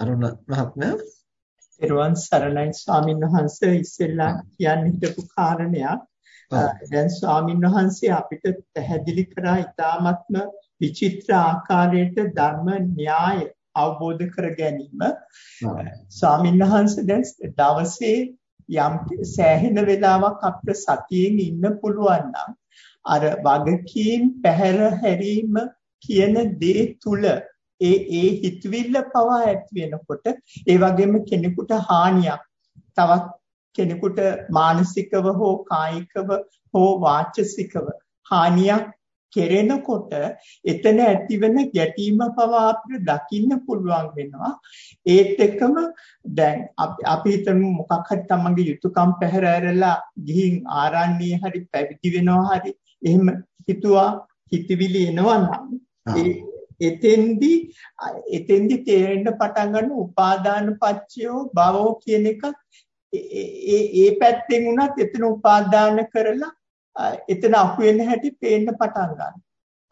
අරුණ මහත්මයා පෙරවන් සරණයි ස්වාමීන් වහන්සේ ඉස්සෙල්ලා කියන්න හිටපු කාරණයක්. දැන් ස්වාමීන් වහන්සේ අපිට පැහැදිලි කරා ඊ타ත්ම විචිත්‍ර ආකාරයට ධර්ම න්‍යාය අවබෝධ කර ගැනීම. ස්වාමීන් වහන්සේ දැන් දවසේ යම් සෑහෙන වෙලාවක් අපිට සතියෙන් ඉන්න පුළුවන් නම් අර වගකීම් පැහැර හැරීම කියන දේ තුල ඒ ඒ හිතවිල්ල පවා ඇති වෙනකොට ඒ වගේම කෙනෙකුට හානියක් තවත් කෙනෙකුට මානසිකව හෝ කායිකව හෝ වාචසිකව හානියක් කෙරෙනකොට එතන ඇතිවෙන ගැටීම පවා අපිට දකින්න පුළුවන් වෙනවා. ඒත් එක්කම දැන් අපි හිතමු මොකක් හරි තමන්ගේ යුතුයකම් පැහැර ඇරලා ගිහින් ආරණ්‍යයේ හරි පැවිදි වෙනවා හරි එහෙම හිතුවා හිතවිලි එනවා නම් එතෙන්දි එතෙන්දි තේරෙන්න පටන් ගන්න උපාදාන පච්චයෝ භවෝ කියන එක ඒ ඒ පැත්තෙන් උනත් එතන උපාදාන කරලා එතන අහු වෙන හැටි පේන්න පටන් ගන්නවා.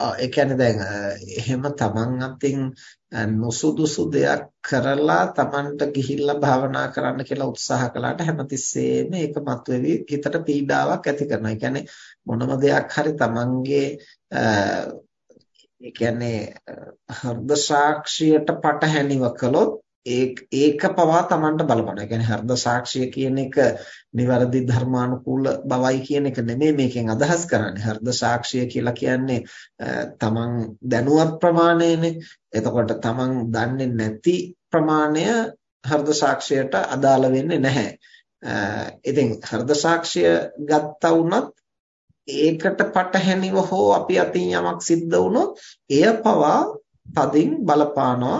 ඒ කියන්නේ දැන් එහෙම තමන් අතින් නොසුදුසු දෙයක් කරලා තමන්ට ගිහිල්ලා භාවනා කරන්න කියලා උත්සාහ කළාට හැමතිස්සෙම ඒක මතුවේවි හිතට පීඩාවක් ඇති කරනවා. ඒ කියන්නේ මොනම දෙයක් හරි තමන්ගේ ඒ කියන්නේ හෘද සාක්ෂියට පටහැනිව කළොත් ඒක පවා Tamanට බලපනවා. ඒ කියන්නේ හෘද සාක්ෂිය කියන එක નિවරදි ධර්මානුකූල බවයි කියන එක නෙමෙයි මේකෙන් අදහස් කරන්නේ. හෘද සාක්ෂිය කියලා කියන්නේ Taman දැනුවත් ප්‍රමාණයනේ. එතකොට Taman දන්නේ නැති ප්‍රමාණය හෘද සාක්ෂියට අදාළ වෙන්නේ නැහැ. ඉතින් හෘද සාක්ෂිය ගත්තා වුණත් ඒකට පටහැනිව හෝ අපි අතින් යමක් සිද්ධ වුණොත් එය පවා තදින් බලපානවා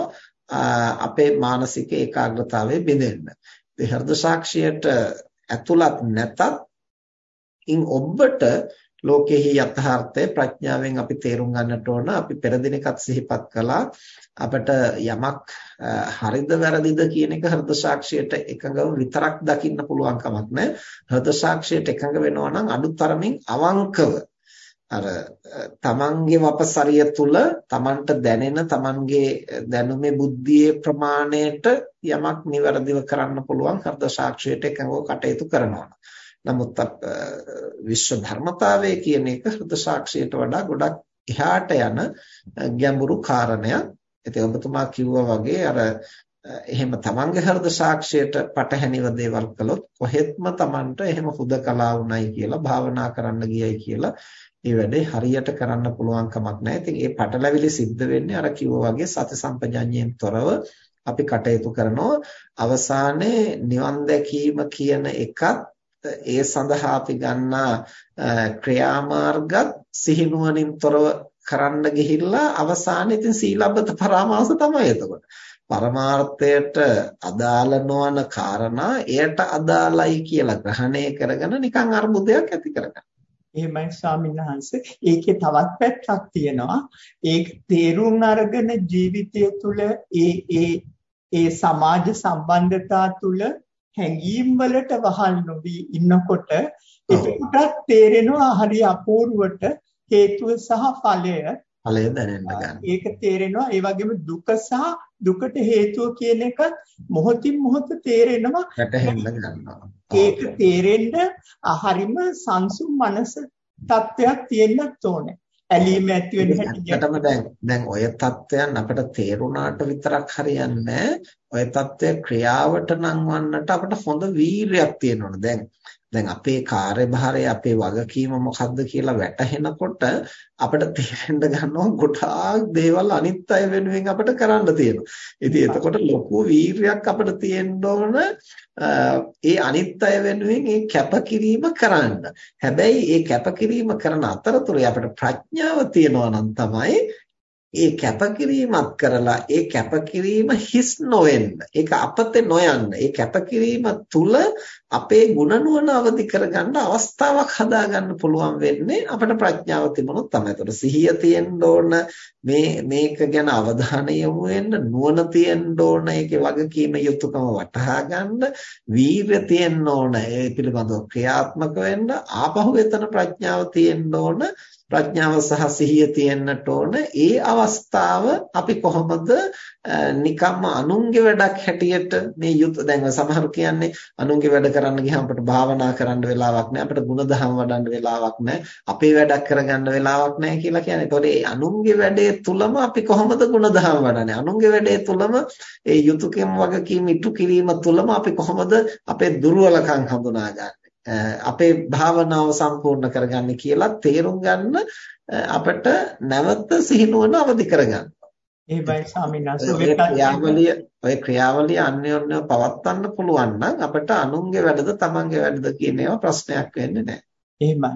අපේ මානසික ඒකාග්‍රතාවයේ බෙදෙන්න. ඒ හෘද සාක්ෂියට ඇතුළත් නැතත් ඉන් ඔබට ලෝකෙහි යථාර්ථය ප්‍රඥාවෙන් අපි තේරුම් ගන්නට ඕන. අපි පෙර දිනකත් සිහිපත් කළා. අපිට යමක් හරිද වැරදිද කියන එක හෘද සාක්ෂියට එකඟව විතරක් දකින්න පුළුවන් කමක් නැහැ හෘද සාක්ෂියට එකඟ වෙනවා නම් අඩුතරමින් අවංකව අර තමන්ගේ වපසරිය තුල තමන්ට දැනෙන තමන්ගේ දැනුමේ බුද්ධියේ ප්‍රමාණයට යමක් નિවරදිව කරන්න පුළුවන් හෘද සාක්ෂියට එකඟව කටයුතු කරනවා. නමුත් විශ්ව ධර්මතාවය කියන එක හෘද සාක්ෂියට වඩා ගොඩක් එහාට යන ගැඹුරු කාරණයක්. ඉතින් ඔබතුමා කිව්වා වගේ අර එහෙම තමන්ගේ හෘද සාක්ෂියට පටහැනිව දේවල් කළොත් කොහෙත්ම තමන්ට එහෙම හුදකලා වුණයි කියලා භාවනා කරන්න ගියයි කියලා ඒ වැඩේ හරියට කරන්න පුළුවන් කමක් නැහැ. ඉතින් ඒ පටලැවිලි සිද්ධ වෙන්නේ අර කිව්වා වගේ සති සම්පජඤ්ඤයෙන් තොරව අපි කටයුතු කරනවා. අවසානයේ නිවන් දැකීම කියන එකත් ඒ සඳහා අපි ගන්නා ක්‍රියාමාර්ගත් සිහිනුවණින් තොරව කරන්න ගිහිල්ලා අවසානයේ ඉතින් සීලබ්බත පරාමාස තමයි එතකොට. පරමාර්ථයට අදාළ නොවන කාරණා එයට අදාළයි කියලා ග්‍රහණය කරගෙන නිකන් අර්බුදයක් ඇති කරගන්න. එහෙමයි ස්වාමීන් වහන්සේ. ඒකේ තවත් පැත්තක් තියෙනවා. ඒක තේරුම් අරගෙන ජීවිතය තුළ ඒ ඒ ඒ සමාජ සම්බන්ධතා තුළ හැඟීම් වලට වහල් නොවි ඉන්නකොට එතකොටත් තේරෙනවා හරි අපූර්වට හේතුව සහ ඵලය ඵලය දැනෙන්න ගන්න. ඒක තේරෙනවා ඒ වගේම දුක සහ දුකට හේතුව කියන එක මොහොතින් මොහොත තේරෙනවා වැටහෙන්න ගන්නවා. ඒක තේරෙන්න හරිම සංසුම් මනස තත්වයක් තියෙන්නත් ඕනේ. ඇලීම ඇති වෙන හැටි ඇත්තටම දැන් දැන් ඔය தත්වයන් අපිට තේරුණාට විතරක් හරියන්නේ ඔය தත්වය ක්‍රියාවට නංවන්නට අපිට හොඳ වීරයක් තියෙනවනේ දැන් දැන් අපේ කාර්යභාරය අපේ වගකීම මොකක්ද කියලා වැටහෙනකොට අපිට තේරෙන්න ගන්නවා ගොඩාක් දේවල් අනිත් අය වෙනුවෙන් අපිට කරන්න තියෙනවා. ඉතින් එතකොට ලොකු වීරයක් අපිට තියෙන්න ඕන ඒ අනිත් අය වෙනුවෙන් ඒ කැපකිරීම කරන්න. හැබැයි ඒ කැපකිරීම කරන අතරතුරේ අපිට ප්‍රඥාව තියනවා නම් තමයි ඒ කැපකිරීමක් කරලා ඒ කැපකිරීම හිස් නොවෙන්න ඒක අපතේ නොයන්න ඒ කැපකිරීම තුල අපේ ಗುಣ නුවණ අවදි කරගන්න අවස්ථාවක් හදාගන්න පුළුවන් වෙන්නේ අපිට ප්‍රඥාව තිබුණොත් තමයි. ඒතර සිහිය තියෙන්න ඕන මේ මේක ගැන අවධානය යොමු වෙන්න නුවණ තියෙන්න ඕන ඒකේ වගකීම යුතුයකම වටහා ගන්න වීර්ය තියෙන්න ඕන ඒ පිළිබඳව ක්‍රියාත්මක වෙන්න ආපහු එතන ප්‍රඥාව තියෙන්න ඕන ප්‍රඥාව සහ සිහිය තියෙන්නට ඕන ඒ අවස්ථාව අපි කොහොමද නිකම්ම අනුන්ගේ වැඩක් හැටියට මේ යුත් දැන් සමහරු කියන්නේ අනුන්ගේ වැඩ කරන්න ගියාම අපිට භාවනා කරන්න වෙලාවක් නැහැ. අපිට ಗುಣධම් වඩන්න වෙලාවක් නැහැ. අපේ වැඩක් කරගන්න වෙලාවක් නැහැ කියලා කියන්නේ. ඒතකොට මේ අනුන්ගේ වැඩේ තුලම අපි කොහොමද ಗುಣධම් වඩන්නේ? අනුන්ගේ වැඩේ තුලම ඒ යුතුයකම් වගකීම් ඉටු කිරීම තුලම අපි කොහොමද අපේ දුර්වලකම් හඳුනාගන්නේ? අපේ භාවනාව සම්පූර්ණ කරගන්නේ කියලා තේරුම් ගන්න අපට නැවත සිහිනුවන අවදි කරගන්න. එහෙමයි ස්වාමීන් වහන්සේ ඔය ක්‍රියාවලිය අන්‍යෝන්‍යව පවත්වන්න පුළුවන් නම් අපිට අනුන්ගේ වැඩද තමන්ගේ වැඩද කියන ඒවා ප්‍රශ්නයක් වෙන්නේ නැහැ. එහෙමයි.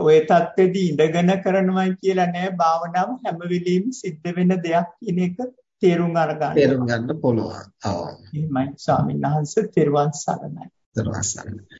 ඔය தත්ත්වෙදී ඉඳගෙන කරනවයි කියලා නෑ භාවනාව හැම වෙලෙම සිද්ධ වෙන දෙයක් කියන එක තේරුම් අරගන්න. තේරුම් ගන්න පුළුවන්. ඔව්. එහෙමයි ස්වාමීන් වහන්සේ තෙරුවන් සරණයි. තෙරුවන් සරණයි.